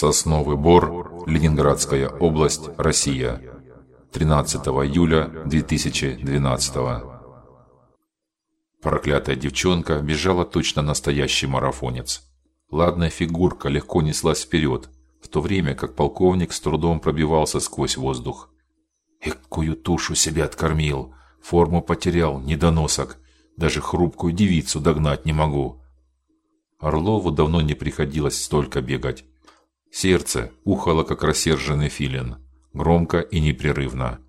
Сосновый Бор, Ленинградская область, Россия. 13 июля 2012. Проклятая девчонка бежала точно настоящий марафонец. Ладная фигурка легко неслась вперед, в то время как полковник с трудом пробивался сквозь воздух. Экую тушу себе откормил, форму потерял, недоносок, даже хрупкую девицу догнать не могу. Орлову давно не приходилось столько бегать. Сердце ухало, как рассерженный филин, громко и непрерывно.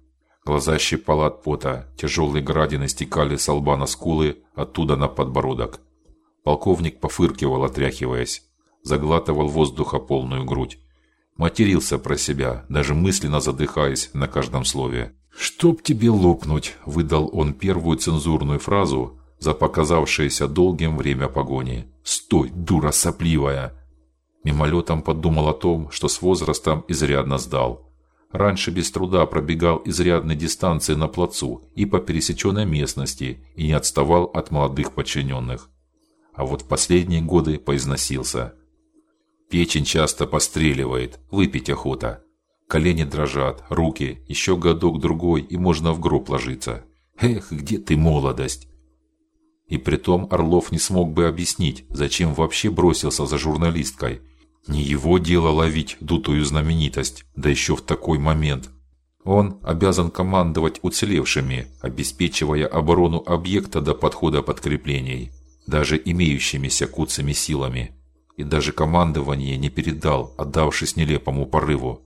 Глаза щипало от пота, тяжелые градины стекали с лба на скулы, оттуда на подбородок. Полковник пофыркивал, отряхиваясь, заглатывал воздуха полную грудь. Матерился про себя, даже мысленно задыхаясь на каждом слове. «Чтоб тебе лопнуть!» – выдал он первую цензурную фразу за показавшееся долгим время погони. «Стой, дура сопливая!» Мимолетом подумал о том, что с возрастом изрядно сдал. Раньше без труда пробегал изрядные дистанции на плацу и по пересеченной местности и не отставал от молодых подчиненных. А вот в последние годы поизносился. Печень часто постреливает, выпить охота. Колени дрожат, руки, еще годок другой и можно в гроб ложиться. Эх, где ты молодость? И притом Орлов не смог бы объяснить, зачем вообще бросился за журналисткой. Не его дело ловить дутую знаменитость, да еще в такой момент. Он обязан командовать уцелевшими, обеспечивая оборону объекта до подхода подкреплений, даже имеющимися куцами силами. И даже командование не передал, отдавшись нелепому порыву.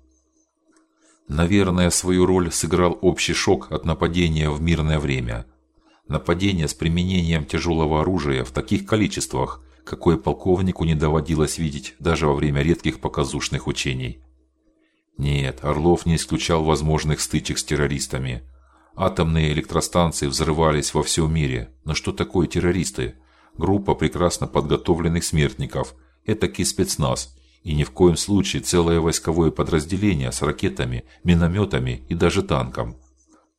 Наверное, свою роль сыграл общий шок от нападения в мирное время – Нападение с применением тяжелого оружия в таких количествах, какое полковнику не доводилось видеть даже во время редких показушных учений. Нет, Орлов не исключал возможных стычек с террористами. Атомные электростанции взрывались во всем мире. Но что такое террористы? Группа прекрасно подготовленных смертников, этакий спецназ, и ни в коем случае целое войсковое подразделение с ракетами, минометами и даже танком.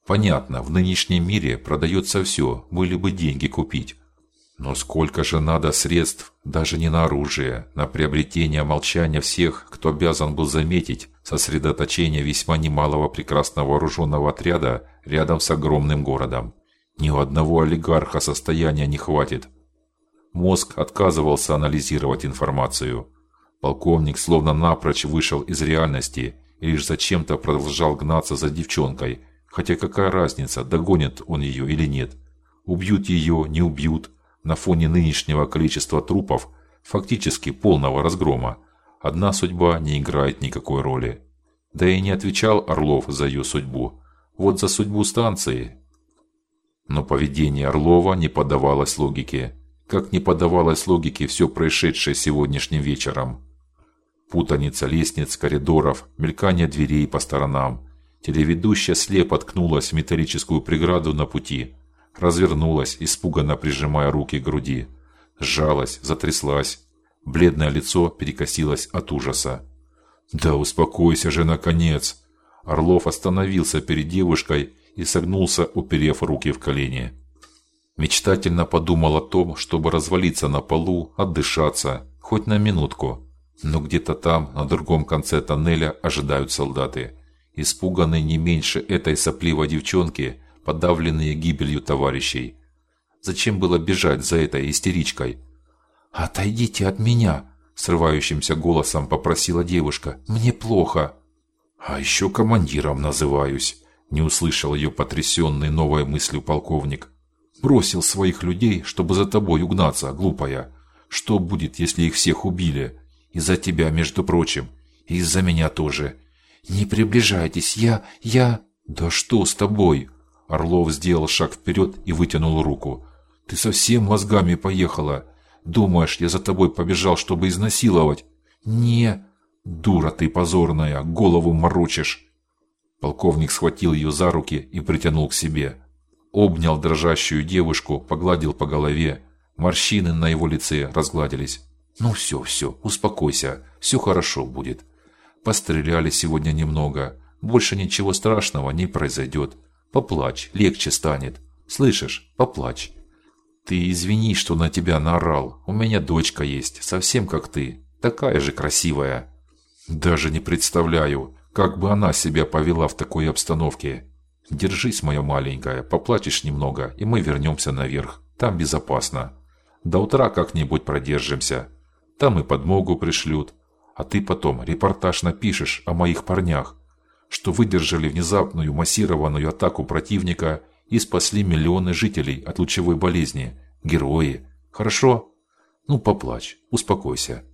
Понятно, в нынешнем мире продается все, были бы деньги купить. Но сколько же надо средств, даже не на оружие, на приобретение молчания всех, кто обязан был заметить сосредоточение весьма немалого прекрасно вооруженного отряда рядом с огромным городом. Ни у одного олигарха состояния не хватит. Мозг отказывался анализировать информацию. Полковник словно напрочь вышел из реальности и лишь зачем-то продолжал гнаться за девчонкой – Хотя какая разница, догонит он ее или нет? Убьют ее, не убьют. На фоне нынешнего количества трупов, фактически полного разгрома, одна судьба не играет никакой роли. Да и не отвечал Орлов за ее судьбу. Вот за судьбу станции. Но поведение Орлова не поддавалось логике, как не поддавалось логике все происшедшее сегодняшним вечером. Путаница лестниц, коридоров, мелькание дверей по сторонам, Телеведущая слепо ткнулась в металлическую преграду на пути, развернулась, испуганно прижимая руки к груди, сжалась, затряслась. Бледное лицо перекосилось от ужаса. Да успокойся же наконец. Орлов остановился перед девушкой и согнулся, уперев руки в колени. Мечтательно подумал о том, чтобы развалиться на полу, отдышаться, хоть на минутку. Но где-то там, на другом конце тоннеля, ожидают солдаты испуганные не меньше этой сопливой девчонки, подавленные гибелью товарищей. Зачем было бежать за этой истеричкой? Отойдите от меня, срывающимся голосом попросила девушка. Мне плохо. А еще командиром называюсь. Не услышал ее потрясенный новой мыслью полковник. Бросил своих людей, чтобы за тобой угнаться, глупая. Что будет, если их всех убили? Из-за тебя, между прочим, и из-за меня тоже. Не приближайтесь, я, я. Да что с тобой? Орлов сделал шаг вперед и вытянул руку. Ты совсем мозгами поехала? Думаешь, я за тобой побежал, чтобы изнасиловать? Не, дура ты позорная, голову морочишь. Полковник схватил ее за руки и притянул к себе. Обнял дрожащую девушку, погладил по голове. Морщины на его лице разгладились. Ну все, все, успокойся, все хорошо будет. Постреляли сегодня немного. Больше ничего страшного не произойдет. Поплачь, легче станет. Слышишь? Поплачь. Ты извини, что на тебя наорал. У меня дочка есть, совсем как ты, такая же красивая. Даже не представляю, как бы она себя повела в такой обстановке. Держись, моя маленькая, поплачешь немного, и мы вернемся наверх. Там безопасно. До утра как-нибудь продержимся. Там и подмогу пришлют. А ты потом репортаж напишешь о моих парнях, что выдержали внезапную массированную атаку противника и спасли миллионы жителей от лучевой болезни. Герои. Хорошо? Ну, поплачь, успокойся.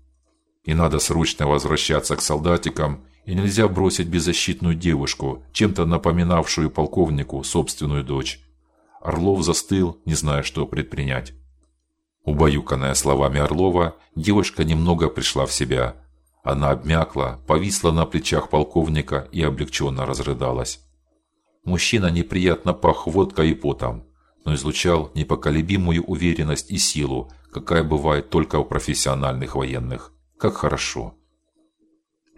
И надо срочно возвращаться к солдатикам, и нельзя бросить беззащитную девушку, чем-то напоминавшую полковнику собственную дочь. Орлов застыл, не зная, что предпринять. Убаюканная словами Орлова, девушка немного пришла в себя. Она обмякла, повисла на плечах полковника и облегченно разрыдалась. Мужчина неприятно пах водкой и потом, но излучал непоколебимую уверенность и силу, какая бывает только у профессиональных военных. Как хорошо.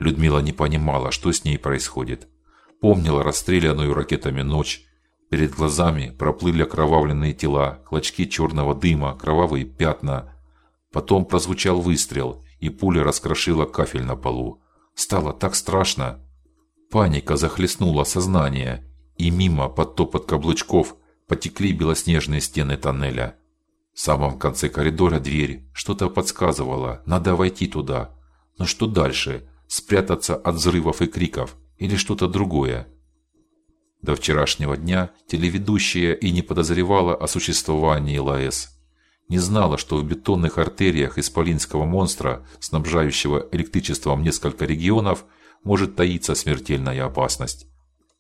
Людмила не понимала, что с ней происходит. Помнила расстрелянную ракетами ночь. Перед глазами проплыли окровавленные тела, клочки черного дыма, кровавые пятна. Потом прозвучал выстрел, и пуля раскрошила кафель на полу. Стало так страшно. Паника захлестнула сознание, и мимо под топот каблучков потекли белоснежные стены тоннеля. В самом конце коридора дверь, что-то подсказывало, надо войти туда. Но что дальше? Спрятаться от взрывов и криков или что-то другое? До вчерашнего дня телеведущая и не подозревала о существовании ЛАЭС. Не знала, что в бетонных артериях исполинского монстра, снабжающего электричеством несколько регионов, может таиться смертельная опасность.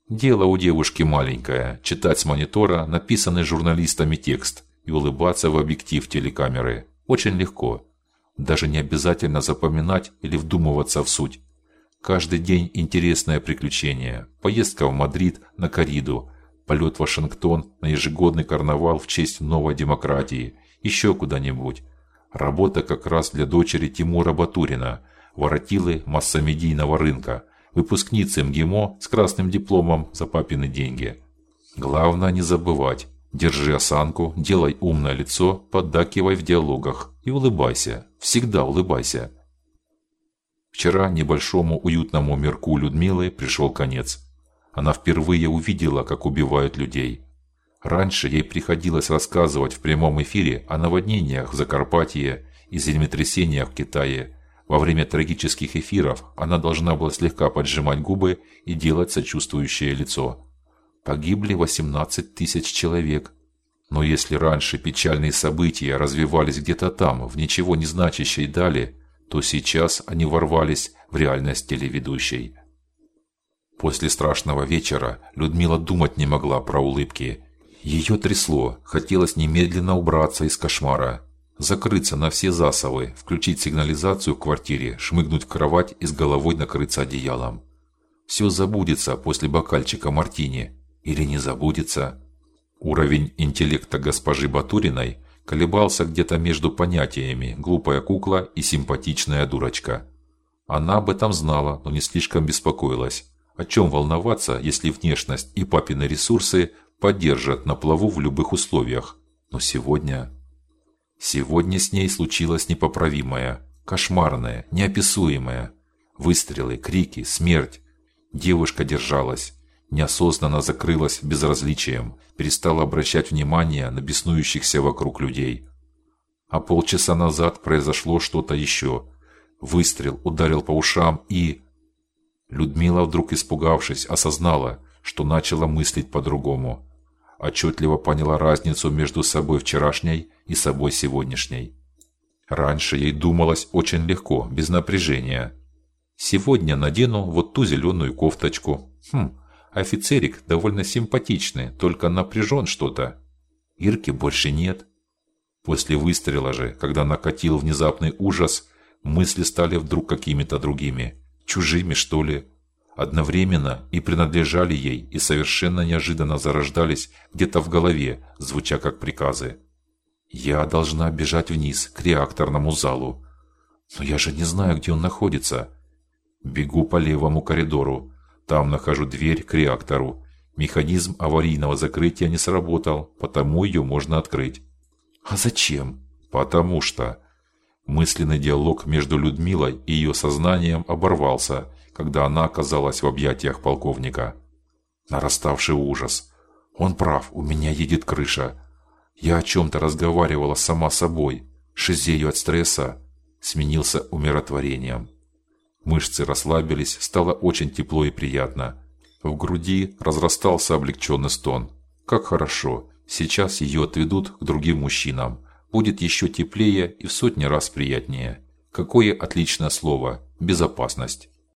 Дело у девушки маленькое читать с монитора написанный журналистами текст и улыбаться в объектив телекамеры. Очень легко. Даже не обязательно запоминать или вдумываться в суть. Каждый день интересное приключение. Поездка в Мадрид на кориду, полет в Вашингтон на ежегодный карнавал в честь новой демократии, еще куда-нибудь. Работа как раз для дочери Тимура Батурина, воротилы массомедийного рынка, выпускницы МГИМО с красным дипломом за папины деньги. Главное не забывать, Держи осанку, делай умное лицо, поддакивай в диалогах и улыбайся. Всегда улыбайся. Вчера небольшому уютному мирку Людмилы пришел конец. Она впервые увидела, как убивают людей. Раньше ей приходилось рассказывать в прямом эфире о наводнениях в Закарпатье и землетрясениях в Китае. Во время трагических эфиров она должна была слегка поджимать губы и делать сочувствующее лицо. Погибли 18 тысяч человек. Но если раньше печальные события развивались где-то там, в ничего не значащей дали, то сейчас они ворвались в реальность телеведущей. После страшного вечера Людмила думать не могла про улыбки. Ее трясло, хотелось немедленно убраться из кошмара, закрыться на все засовы, включить сигнализацию в квартире, шмыгнуть в кровать и с головой накрыться одеялом. Все забудется после бокальчика мартини или не забудется. Уровень интеллекта госпожи Батуриной колебался где-то между понятиями глупая кукла и симпатичная дурочка. Она об этом знала, но не слишком беспокоилась. О чем волноваться, если внешность и папины ресурсы поддержат на плаву в любых условиях? Но сегодня сегодня с ней случилось непоправимое, кошмарное, неописуемое. Выстрелы, крики, смерть. Девушка держалась, неосознанно закрылась безразличием, перестала обращать внимание на беснующихся вокруг людей. А полчаса назад произошло что-то еще. Выстрел ударил по ушам и Людмила вдруг испугавшись, осознала, что начала мыслить по-другому. Отчетливо поняла разницу между собой вчерашней и собой сегодняшней. Раньше ей думалось очень легко, без напряжения. Сегодня надену вот ту зеленую кофточку. Хм, Офицерик довольно симпатичный, только напряжен что-то. Ирки больше нет. После выстрела же, когда накатил внезапный ужас, мысли стали вдруг какими-то другими, чужими, что ли. Одновременно и принадлежали ей, и совершенно неожиданно зарождались где-то в голове, звуча как приказы. Я должна бежать вниз к реакторному залу. Но я же не знаю, где он находится. Бегу по левому коридору. Там нахожу дверь к реактору. Механизм аварийного закрытия не сработал, потому ее можно открыть. А зачем? Потому что Мысленный диалог между Людмилой и ее сознанием оборвался, когда она оказалась в объятиях полковника. Нараставший ужас. Он прав, у меня едет крыша. Я о чем то разговаривала сама с собой. Шизею от стресса сменился умиротворением. Мышцы расслабились, стало очень тепло и приятно. В груди разрастался облегченный стон. Как хорошо. Сейчас ее отведут к другим мужчинам. Будет еще теплее и в сотни раз приятнее. Какое отличное слово безопасность.